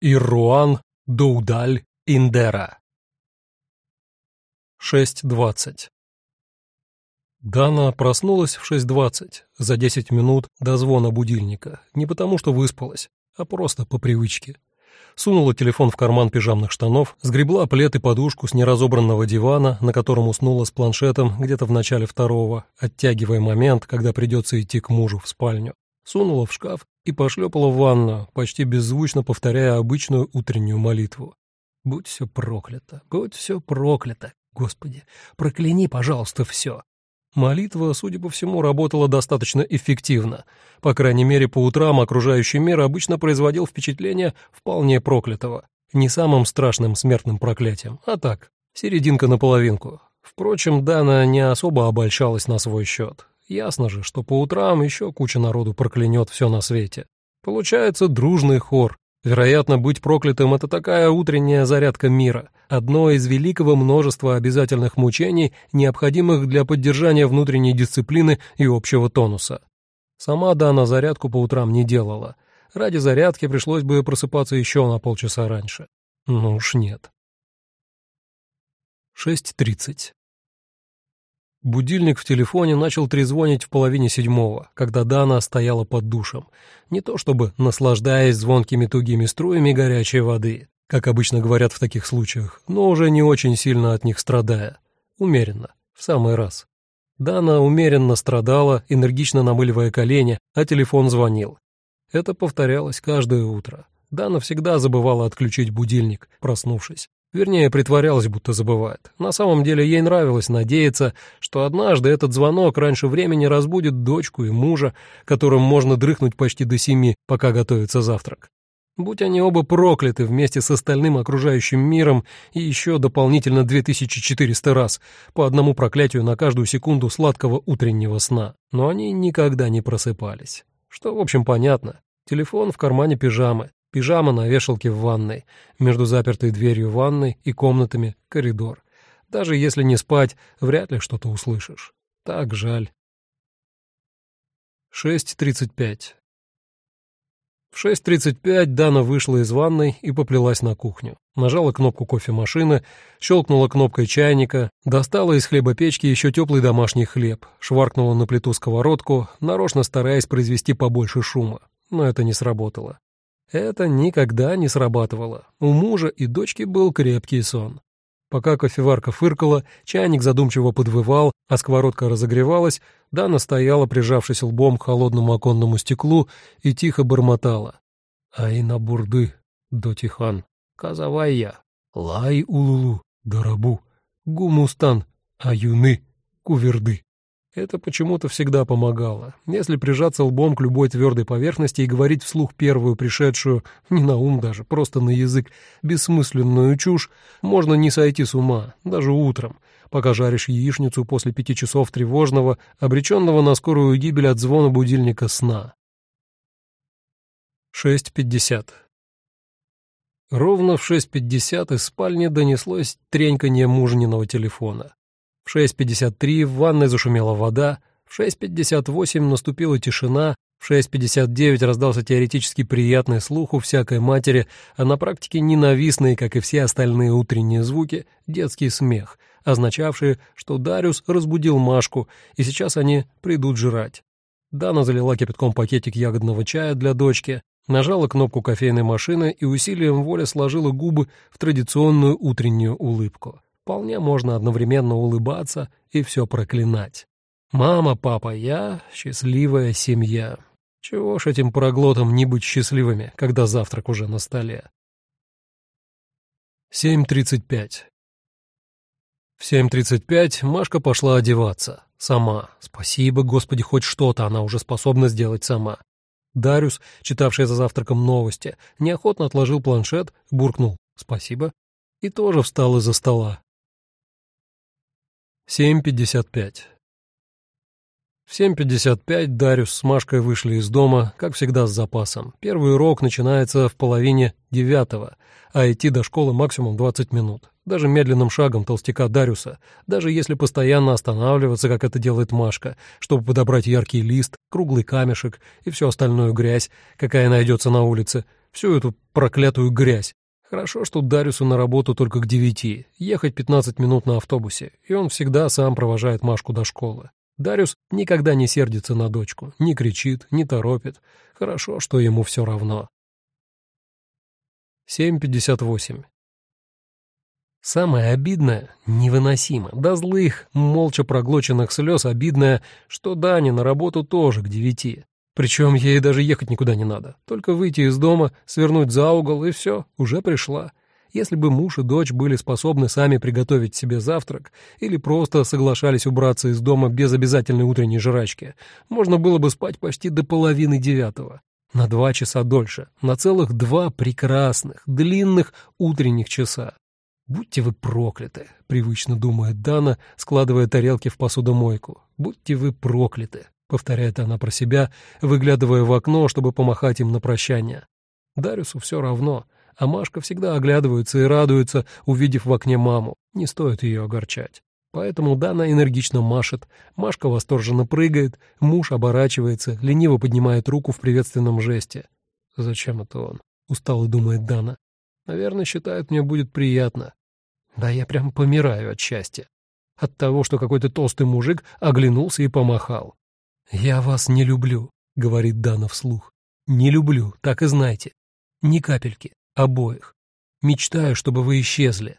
Ирруан Доудаль Индера. 6.20. Дана проснулась в 6.20, за 10 минут до звона будильника, не потому что выспалась, а просто по привычке. Сунула телефон в карман пижамных штанов, сгребла плед и подушку с неразобранного дивана, на котором уснула с планшетом где-то в начале второго, оттягивая момент, когда придется идти к мужу в спальню сунула в шкаф и пошлепала в ванну, почти беззвучно повторяя обычную утреннюю молитву. «Будь все проклято, будь все проклято, Господи, прокляни, пожалуйста, все». Молитва, судя по всему, работала достаточно эффективно. По крайней мере, по утрам окружающий мир обычно производил впечатление вполне проклятого. Не самым страшным смертным проклятием, а так, серединка на половинку. Впрочем, Дана не особо обольщалась на свой счет. Ясно же, что по утрам еще куча народу проклянет все на свете. Получается дружный хор. Вероятно, быть проклятым — это такая утренняя зарядка мира, одно из великого множества обязательных мучений, необходимых для поддержания внутренней дисциплины и общего тонуса. Сама Дана зарядку по утрам не делала. Ради зарядки пришлось бы просыпаться еще на полчаса раньше. Ну уж нет. 6.30. Будильник в телефоне начал трезвонить в половине седьмого, когда Дана стояла под душем, не то чтобы наслаждаясь звонкими тугими струями горячей воды, как обычно говорят в таких случаях, но уже не очень сильно от них страдая. Умеренно, в самый раз. Дана умеренно страдала, энергично намыливая колени, а телефон звонил. Это повторялось каждое утро. Дана всегда забывала отключить будильник, проснувшись. Вернее, притворялась, будто забывает. На самом деле ей нравилось надеяться, что однажды этот звонок раньше времени разбудит дочку и мужа, которым можно дрыхнуть почти до семи, пока готовится завтрак. Будь они оба прокляты вместе с остальным окружающим миром и еще дополнительно 2400 раз, по одному проклятию на каждую секунду сладкого утреннего сна. Но они никогда не просыпались. Что, в общем, понятно. Телефон в кармане пижамы, Пижама на вешалке в ванной, между запертой дверью ванной и комнатами коридор. Даже если не спать, вряд ли что-то услышишь. Так жаль. 6.35 В 6.35 Дана вышла из ванной и поплелась на кухню. Нажала кнопку кофемашины, щелкнула кнопкой чайника, достала из хлебопечки еще теплый домашний хлеб, шваркнула на плиту сковородку, нарочно стараясь произвести побольше шума. Но это не сработало. Это никогда не срабатывало. У мужа и дочки был крепкий сон. Пока кофеварка фыркала, чайник задумчиво подвывал, а сковородка разогревалась, Дана стояла, прижавшись лбом к холодному оконному стеклу, и тихо бормотала. «Айна бурды, дотихан, казавайя, лай улулу, дарабу, гумустан, аюны, куверды». Это почему-то всегда помогало. Если прижаться лбом к любой твердой поверхности и говорить вслух первую пришедшую, не на ум даже, просто на язык, бессмысленную чушь, можно не сойти с ума, даже утром, пока жаришь яичницу после пяти часов тревожного, обреченного на скорую гибель от звона будильника сна. 6.50 Ровно в 6.50 из спальни донеслось треньканье мужниного телефона. В 6.53 в ванной зашумела вода, в 6.58 наступила тишина, в 6.59 раздался теоретически приятный слуху всякой матери, а на практике ненавистный, как и все остальные утренние звуки, детский смех, означавший, что Дариус разбудил Машку, и сейчас они придут жрать. Дана залила кипятком пакетик ягодного чая для дочки, нажала кнопку кофейной машины и усилием воли сложила губы в традиционную утреннюю улыбку вполне можно одновременно улыбаться и все проклинать. «Мама, папа, я счастливая семья». Чего ж этим проглотам не быть счастливыми, когда завтрак уже на столе? 7.35 В 7.35 Машка пошла одеваться. Сама. Спасибо, Господи, хоть что-то она уже способна сделать сама. Дарюс, читавший за завтраком новости, неохотно отложил планшет, буркнул «Спасибо» и тоже встал из-за стола. 7.55 В 7.55 Дарюс с Машкой вышли из дома, как всегда с запасом. Первый урок начинается в половине девятого, а идти до школы максимум 20 минут. Даже медленным шагом толстяка Дарюса, даже если постоянно останавливаться, как это делает Машка, чтобы подобрать яркий лист, круглый камешек и всю остальную грязь, какая найдется на улице, всю эту проклятую грязь. Хорошо, что Дарюсу на работу только к девяти, ехать 15 минут на автобусе, и он всегда сам провожает Машку до школы. Дарюс никогда не сердится на дочку, не кричит, не торопит. Хорошо, что ему все равно. 7.58. Самое обидное, невыносимо, до злых, молча проглоченных слез обидное, что Дане на работу тоже к девяти. Причем ей даже ехать никуда не надо. Только выйти из дома, свернуть за угол, и все, уже пришла. Если бы муж и дочь были способны сами приготовить себе завтрак или просто соглашались убраться из дома без обязательной утренней жрачки, можно было бы спать почти до половины девятого. На два часа дольше, на целых два прекрасных, длинных утренних часа. «Будьте вы прокляты», — привычно думает Дана, складывая тарелки в посудомойку. «Будьте вы прокляты». — повторяет она про себя, выглядывая в окно, чтобы помахать им на прощание. Дарюсу все равно, а Машка всегда оглядывается и радуется, увидев в окне маму. Не стоит ее огорчать. Поэтому Дана энергично машет, Машка восторженно прыгает, муж оборачивается, лениво поднимает руку в приветственном жесте. «Зачем это он?» — устало думает Дана. «Наверное, считает, мне будет приятно. Да я прям помираю от счастья. От того, что какой-то толстый мужик оглянулся и помахал. «Я вас не люблю», — говорит Дана вслух. «Не люблю, так и знайте. Ни капельки, обоих. Мечтаю, чтобы вы исчезли.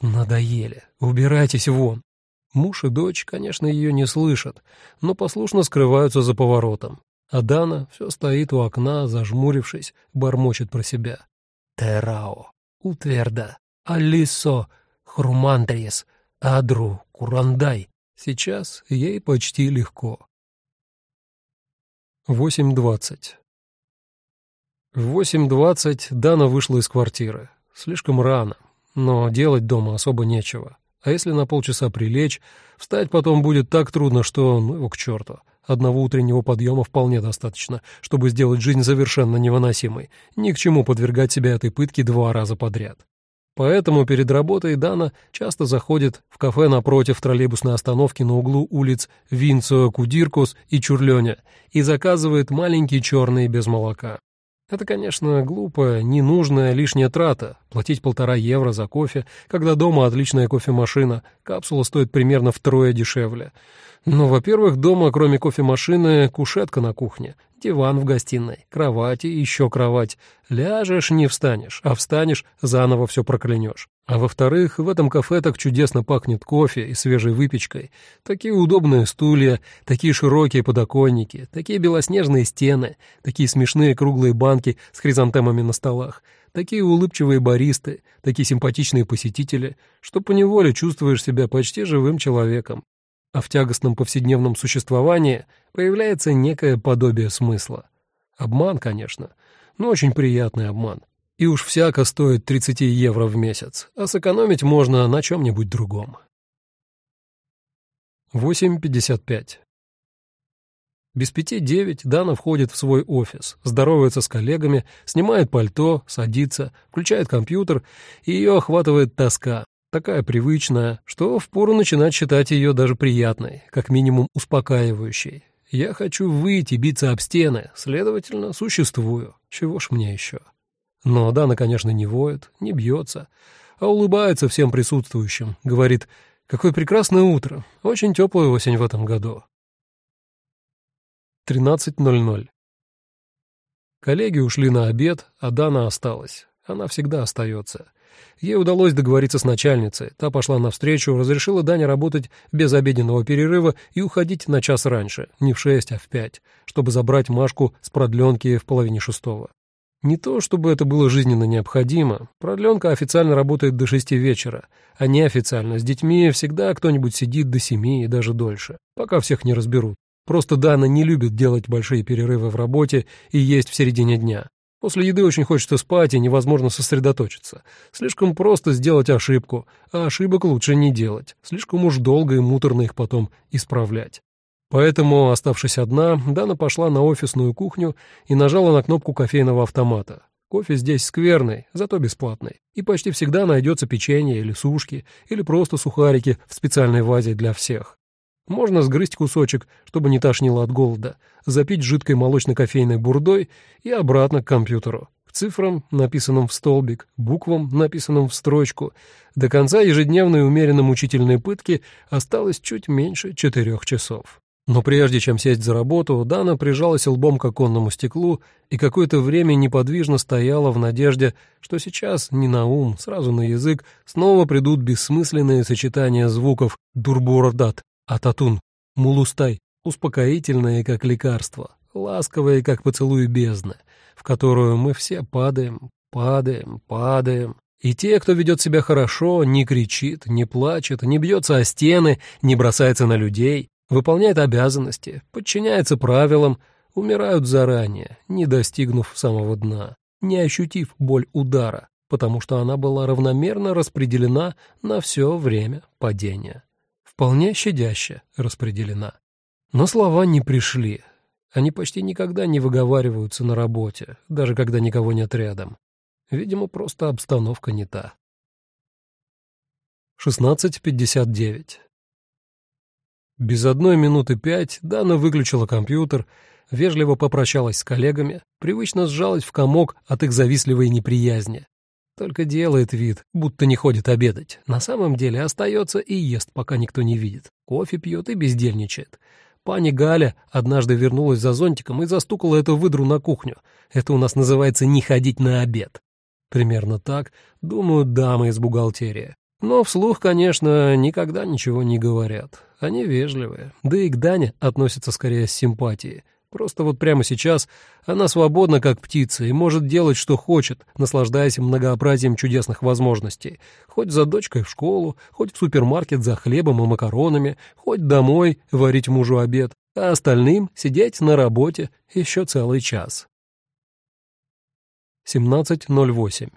Надоели. Убирайтесь вон». Муж и дочь, конечно, ее не слышат, но послушно скрываются за поворотом. А Дана все стоит у окна, зажмурившись, бормочет про себя. «Терао, утверда, алисо, хрумандрис, адру, курандай». Сейчас ей почти легко. 8.20. В 8.20 Дана вышла из квартиры. Слишком рано, но делать дома особо нечего. А если на полчаса прилечь, встать потом будет так трудно, что ну его к черту. Одного утреннего подъема вполне достаточно, чтобы сделать жизнь совершенно невыносимой. Ни к чему подвергать себя этой пытке два раза подряд. Поэтому перед работой Дана часто заходит в кафе напротив троллейбусной остановки на углу улиц Винцо, Кудиркус и Чурлёня и заказывает маленькие черные без молока. Это, конечно, глупая, ненужная лишняя трата — платить полтора евро за кофе, когда дома отличная кофемашина, капсула стоит примерно втрое дешевле. Но, во-первых, дома, кроме кофемашины, кушетка на кухне, диван в гостиной, кровать и еще кровать. Ляжешь — не встанешь, а встанешь — заново все проклянешь. А во-вторых, в этом кафе так чудесно пахнет кофе и свежей выпечкой. Такие удобные стулья, такие широкие подоконники, такие белоснежные стены, такие смешные круглые банки с хризантемами на столах, такие улыбчивые баристы, такие симпатичные посетители, что поневоле чувствуешь себя почти живым человеком а в тягостном повседневном существовании появляется некое подобие смысла. Обман, конечно, но очень приятный обман. И уж всяко стоит 30 евро в месяц, а сэкономить можно на чем-нибудь другом. 8.55 без пяти девять Дана входит в свой офис, здоровается с коллегами, снимает пальто, садится, включает компьютер, и ее охватывает тоска, такая привычная, что впору начинать считать ее даже приятной, как минимум успокаивающей. Я хочу выйти, биться об стены, следовательно, существую. Чего ж мне еще? Но Дана, конечно, не воет, не бьется, а улыбается всем присутствующим, говорит, какое прекрасное утро, очень теплая осень в этом году. 13.00 Коллеги ушли на обед, а Дана осталась. Она всегда остается. Ей удалось договориться с начальницей. Та пошла навстречу, разрешила Дане работать без обеденного перерыва и уходить на час раньше, не в шесть, а в пять, чтобы забрать Машку с продленки в половине шестого. Не то, чтобы это было жизненно необходимо. Продленка официально работает до шести вечера, а неофициально с детьми всегда кто-нибудь сидит до семи и даже дольше, пока всех не разберут. Просто Дана не любит делать большие перерывы в работе и есть в середине дня. После еды очень хочется спать и невозможно сосредоточиться. Слишком просто сделать ошибку, а ошибок лучше не делать. Слишком уж долго и муторно их потом исправлять. Поэтому, оставшись одна, Дана пошла на офисную кухню и нажала на кнопку кофейного автомата. Кофе здесь скверный, зато бесплатный. И почти всегда найдется печенье или сушки, или просто сухарики в специальной вазе для всех. Можно сгрызть кусочек, чтобы не тошнило от голода, запить жидкой молочно-кофейной бурдой и обратно к компьютеру. К цифрам, написанным в столбик, буквам, написанным в строчку. До конца ежедневной умеренно мучительной пытки осталось чуть меньше четырех часов. Но прежде чем сесть за работу, Дана прижалась лбом к оконному стеклу и какое-то время неподвижно стояла в надежде, что сейчас не на ум, сразу на язык снова придут бессмысленные сочетания звуков «дурбурдат», «ататун», «мулустай», успокоительные, как лекарство, ласковые, как поцелуй бездны, в которую мы все падаем, падаем, падаем. И те, кто ведет себя хорошо, не кричит, не плачет, не бьется о стены, не бросается на людей, выполняет обязанности, подчиняется правилам, умирают заранее, не достигнув самого дна, не ощутив боль удара, потому что она была равномерно распределена на все время падения. Вполне щадяще распределена. Но слова не пришли. Они почти никогда не выговариваются на работе, даже когда никого нет рядом. Видимо, просто обстановка не та. 16.59. Без одной минуты пять Дана выключила компьютер, вежливо попрощалась с коллегами, привычно сжалась в комок от их завистливой неприязни. Только делает вид, будто не ходит обедать. На самом деле остается и ест, пока никто не видит. Кофе пьет и бездельничает. Пани Галя однажды вернулась за зонтиком и застукала эту выдру на кухню. Это у нас называется «не ходить на обед». Примерно так думают дамы из бухгалтерии. Но вслух, конечно, никогда ничего не говорят. Они вежливые. Да и к Дане относятся скорее с симпатией. Просто вот прямо сейчас она свободна, как птица, и может делать, что хочет, наслаждаясь многообразием чудесных возможностей. Хоть за дочкой в школу, хоть в супермаркет за хлебом и макаронами, хоть домой варить мужу обед, а остальным сидеть на работе еще целый час. 17.08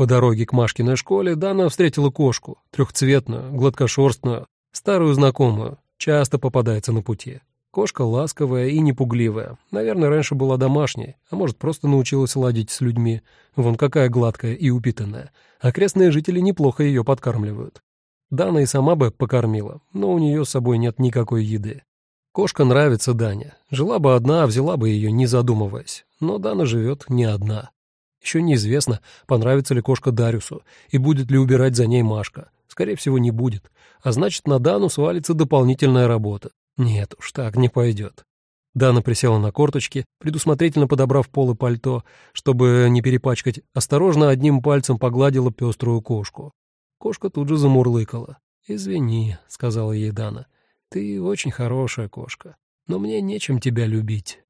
По дороге к Машкиной школе Дана встретила кошку, трехцветную, гладкошерстную, старую знакомую, часто попадается на пути. Кошка ласковая и непугливая. Наверное, раньше была домашней, а может, просто научилась ладить с людьми. Вон какая гладкая и упитанная. Окрестные жители неплохо ее подкармливают. Дана и сама бы покормила, но у нее с собой нет никакой еды. Кошка нравится Дане. Жила бы одна, взяла бы ее, не задумываясь. Но Дана живет не одна. Еще неизвестно, понравится ли кошка Дарюсу и будет ли убирать за ней Машка. Скорее всего, не будет. А значит, на Дану свалится дополнительная работа. Нет уж, так не пойдет. Дана присела на корточки, предусмотрительно подобрав полы пальто, чтобы не перепачкать, осторожно одним пальцем погладила пеструю кошку. Кошка тут же замурлыкала. «Извини», — сказала ей Дана, — «ты очень хорошая кошка, но мне нечем тебя любить».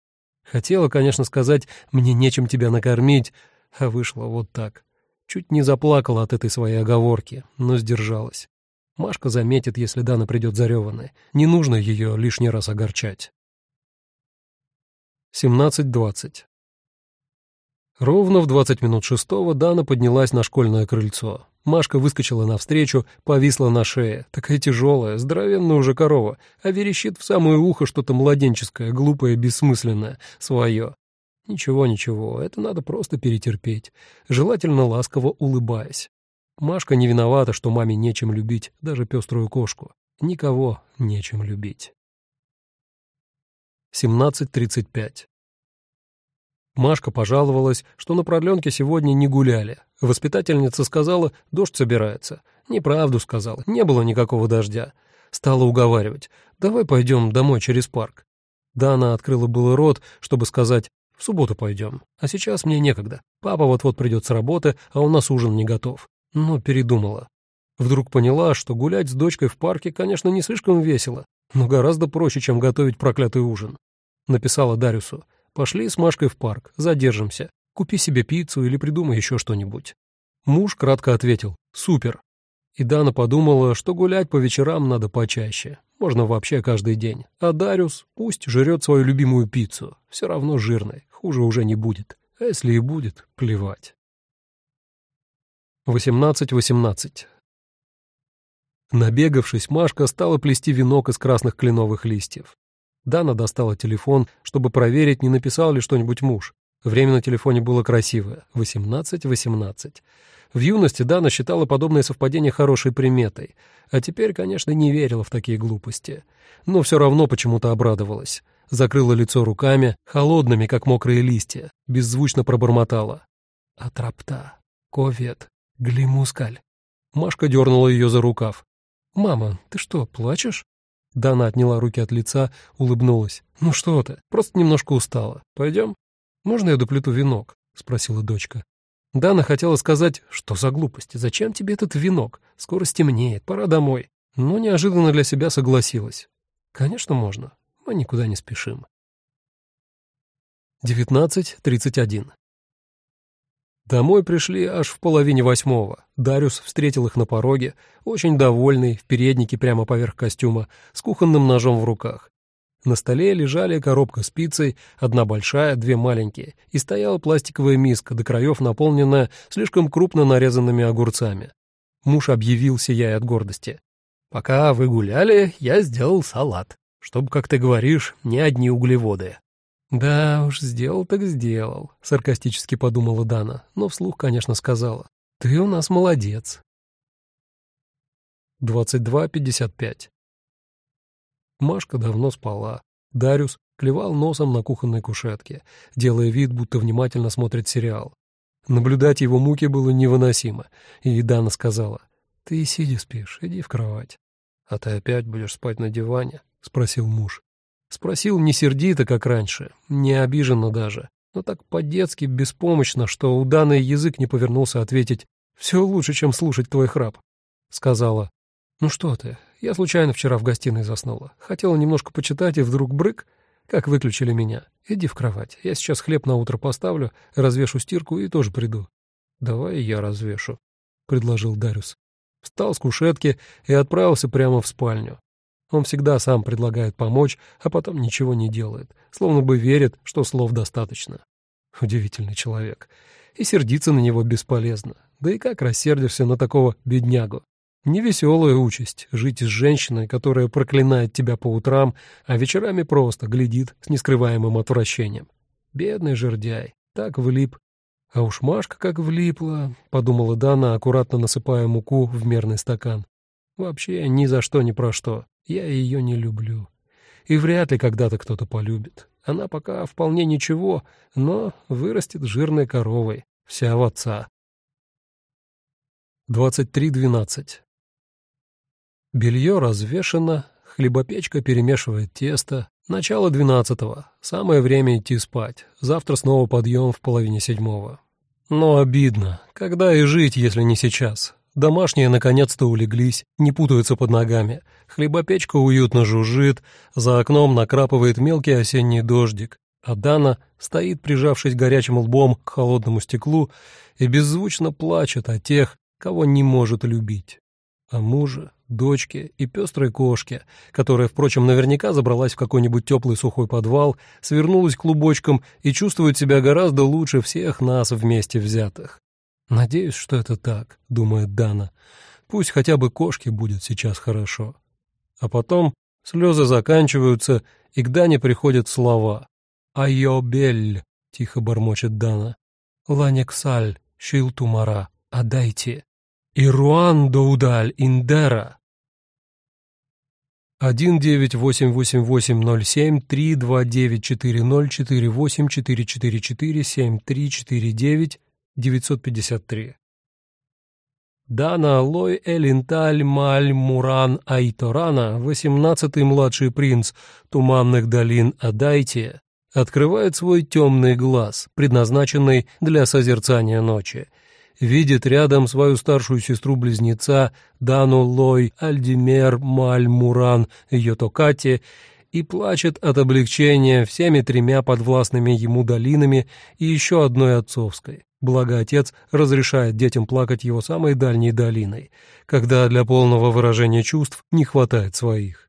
Хотела, конечно, сказать «мне нечем тебя накормить», а вышло вот так. Чуть не заплакала от этой своей оговорки, но сдержалась. Машка заметит, если Дана придет зареванная. Не нужно ее лишний раз огорчать. 17.20 Ровно в 20 минут шестого Дана поднялась на школьное крыльцо. Машка выскочила навстречу, повисла на шее. Такая тяжелая, здоровенная уже корова, а верещит в самое ухо что-то младенческое, глупое, бессмысленное, свое. Ничего, ничего, это надо просто перетерпеть, желательно ласково улыбаясь. Машка не виновата, что маме нечем любить, даже пеструю кошку. Никого нечем любить. 17.35 Машка пожаловалась, что на продленке сегодня не гуляли. Воспитательница сказала, дождь собирается. Неправду сказала, не было никакого дождя. Стала уговаривать, давай пойдем домой через парк. Да, она открыла было рот, чтобы сказать, в субботу пойдем. А сейчас мне некогда. Папа вот-вот придет с работы, а у нас ужин не готов но передумала. Вдруг поняла, что гулять с дочкой в парке, конечно, не слишком весело, но гораздо проще, чем готовить проклятый ужин. Написала Дарюсу. «Пошли с Машкой в парк, задержимся. Купи себе пиццу или придумай еще что-нибудь». Муж кратко ответил «Супер». И Дана подумала, что гулять по вечерам надо почаще. Можно вообще каждый день. А Дарюс пусть жрет свою любимую пиццу. Все равно жирной, хуже уже не будет. А если и будет, плевать. 18-18. Набегавшись, Машка стала плести венок из красных кленовых листьев. Дана достала телефон, чтобы проверить, не написал ли что-нибудь муж. Время на телефоне было красивое — 18-18. В юности Дана считала подобное совпадение хорошей приметой, а теперь, конечно, не верила в такие глупости. Но все равно почему-то обрадовалась. закрыла лицо руками, холодными, как мокрые листья, беззвучно пробормотала. «Атрапта, ковет, глимускаль». Машка дернула ее за рукав. «Мама, ты что, плачешь?» Дана отняла руки от лица, улыбнулась. «Ну что ты, просто немножко устала. Пойдем?» «Можно я доплету венок?» — спросила дочка. Дана хотела сказать, что за глупость, зачем тебе этот венок? Скоро стемнеет, пора домой. Но неожиданно для себя согласилась. Конечно, можно. Мы никуда не спешим. 19.31 Домой пришли аж в половине восьмого. Дариус встретил их на пороге, очень довольный, в переднике прямо поверх костюма, с кухонным ножом в руках. На столе лежали коробка с пиццей, одна большая, две маленькие, и стояла пластиковая миска, до краев наполненная слишком крупно нарезанными огурцами. Муж объявил, сияя от гордости. «Пока вы гуляли, я сделал салат, чтобы, как ты говоришь, не одни углеводы». «Да уж, сделал так сделал», — саркастически подумала Дана, но вслух, конечно, сказала. «Ты у нас молодец». 22.55 Машка давно спала. Дарюс клевал носом на кухонной кушетке, делая вид, будто внимательно смотрит сериал. Наблюдать его муки было невыносимо, и Дана сказала, «Ты сиди спишь, иди в кровать». «А ты опять будешь спать на диване?» — спросил муж. Спросил не сердито, как раньше, не обиженно даже, но так по-детски беспомощно, что у Даны язык не повернулся ответить «Все лучше, чем слушать твой храп», — сказала. «Ну что ты, я случайно вчера в гостиной заснула. Хотела немножко почитать, и вдруг брык, как выключили меня. Иди в кровать, я сейчас хлеб на утро поставлю, развешу стирку и тоже приду». «Давай я развешу», — предложил Дарюс. Встал с кушетки и отправился прямо в спальню. Он всегда сам предлагает помочь, а потом ничего не делает, словно бы верит, что слов достаточно. Удивительный человек. И сердиться на него бесполезно. Да и как рассердишься на такого беднягу? Невеселая участь — жить с женщиной, которая проклинает тебя по утрам, а вечерами просто глядит с нескрываемым отвращением. Бедный жердяй, так влип. А уж Машка как влипла, — подумала Дана, аккуратно насыпая муку в мерный стакан. Вообще ни за что ни про что. Я ее не люблю. И вряд ли когда-то кто-то полюбит. Она пока вполне ничего, но вырастет жирной коровой, вся в отца. 23.12 Белье развешено, хлебопечка перемешивает тесто. Начало двенадцатого. Самое время идти спать. Завтра снова подъем в половине седьмого. Но обидно. Когда и жить, если не сейчас? Домашние наконец-то улеглись, не путаются под ногами. Хлебопечка уютно жужжит, за окном накрапывает мелкий осенний дождик, а Дана стоит, прижавшись горячим лбом к холодному стеклу, и беззвучно плачет о тех, кого не может любить. О муже, дочке и пестрой кошке, которая, впрочем, наверняка забралась в какой-нибудь теплый сухой подвал, свернулась клубочком и чувствует себя гораздо лучше всех нас вместе взятых. «Надеюсь, что это так», — думает Дана. «Пусть хотя бы кошке будет сейчас хорошо». А потом слезы заканчиваются, и к Дане приходят слова. «Айобель», — тихо бормочет Дана. «Ланексаль, шилтумара, отдайте». «Ируан доудаль индера». 1-988-07-329-40-48-444-7349 953. Дана Лой Элинталь Маль Муран Айторана, восемнадцатый младший принц туманных долин Адайтия, открывает свой темный глаз, предназначенный для созерцания ночи, видит рядом свою старшую сестру-близнеца Дану Лой Альдимер Маль Муран Йотокати и плачет от облегчения всеми тремя подвластными ему долинами и еще одной отцовской. Благо отец разрешает детям плакать его самой дальней долиной, когда для полного выражения чувств не хватает своих.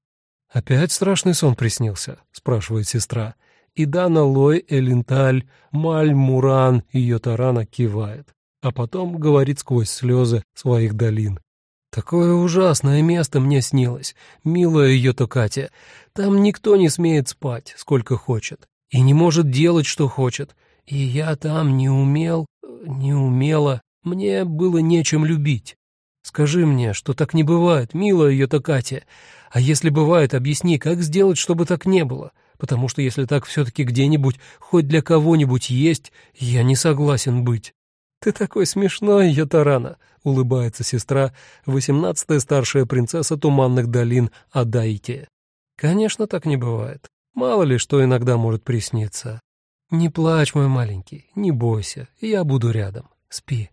«Опять страшный сон приснился?» — спрашивает сестра. И Дана Лой Элинталь, Маль Муран ее тарана кивает, а потом говорит сквозь слезы своих долин. Такое ужасное место мне снилось, милая ее то Катя. Там никто не смеет спать, сколько хочет, и не может делать, что хочет. И я там не умел, не умела, мне было нечем любить. Скажи мне, что так не бывает, милая ее то Катя. А если бывает, объясни, как сделать, чтобы так не было. потому что если так все-таки где-нибудь, хоть для кого-нибудь есть, я не согласен быть». «Ты такой смешной, Ятарана», — улыбается сестра, восемнадцатая старшая принцесса Туманных долин Адаити. «Конечно, так не бывает. Мало ли, что иногда может присниться. Не плачь, мой маленький, не бойся, я буду рядом. Спи».